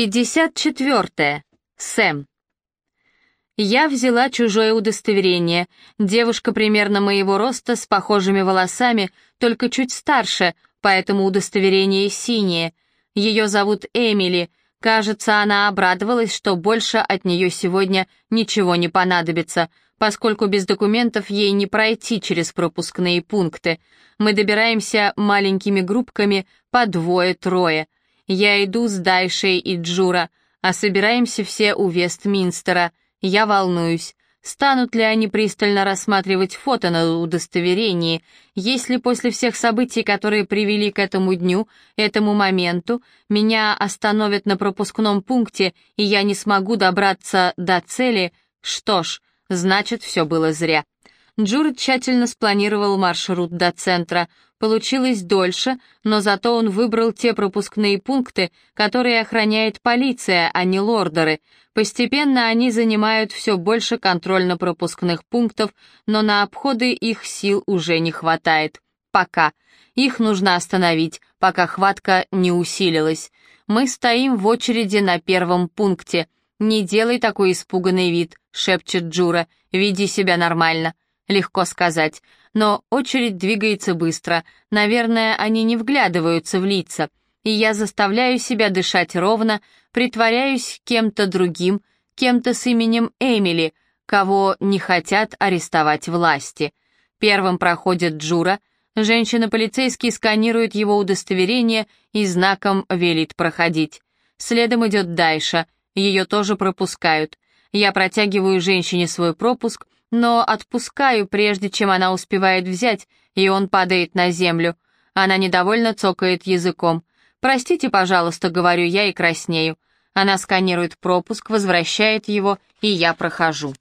54. Сэм. Я взяла чужое удостоверение. Девушка примерно моего роста, с похожими волосами, только чуть старше, поэтому удостоверение синее. Ее зовут Эмили. Кажется, она обрадовалась, что больше от нее сегодня ничего не понадобится, поскольку без документов ей не пройти через пропускные пункты. Мы добираемся маленькими группками по двое-трое — я иду с Дайшей и Джура, а собираемся все у Вестминстера. Я волнуюсь. Станут ли они пристально рассматривать фото на удостоверении, если после всех событий, которые привели к этому дню, этому моменту, меня остановят на пропускном пункте, и я не смогу добраться до цели, что ж, значит, все было зря. Джур тщательно спланировал маршрут до центра. Получилось дольше, но зато он выбрал те пропускные пункты, которые охраняет полиция, а не лордеры. Постепенно они занимают все больше контрольно-пропускных пунктов, но на обходы их сил уже не хватает. Пока. Их нужно остановить, пока хватка не усилилась. Мы стоим в очереди на первом пункте. «Не делай такой испуганный вид», — шепчет Джура. «Веди себя нормально». Легко сказать, но очередь двигается быстро. Наверное, они не вглядываются в лица. И я заставляю себя дышать ровно, притворяюсь кем-то другим, кем-то с именем Эмили, кого не хотят арестовать власти. Первым проходит Джура. Женщина-полицейский сканирует его удостоверение и знаком велит проходить. Следом идет Дайша. Ее тоже пропускают. Я протягиваю женщине свой пропуск — но отпускаю, прежде чем она успевает взять, и он падает на землю. Она недовольно цокает языком. «Простите, пожалуйста», — говорю я и краснею. Она сканирует пропуск, возвращает его, и я прохожу.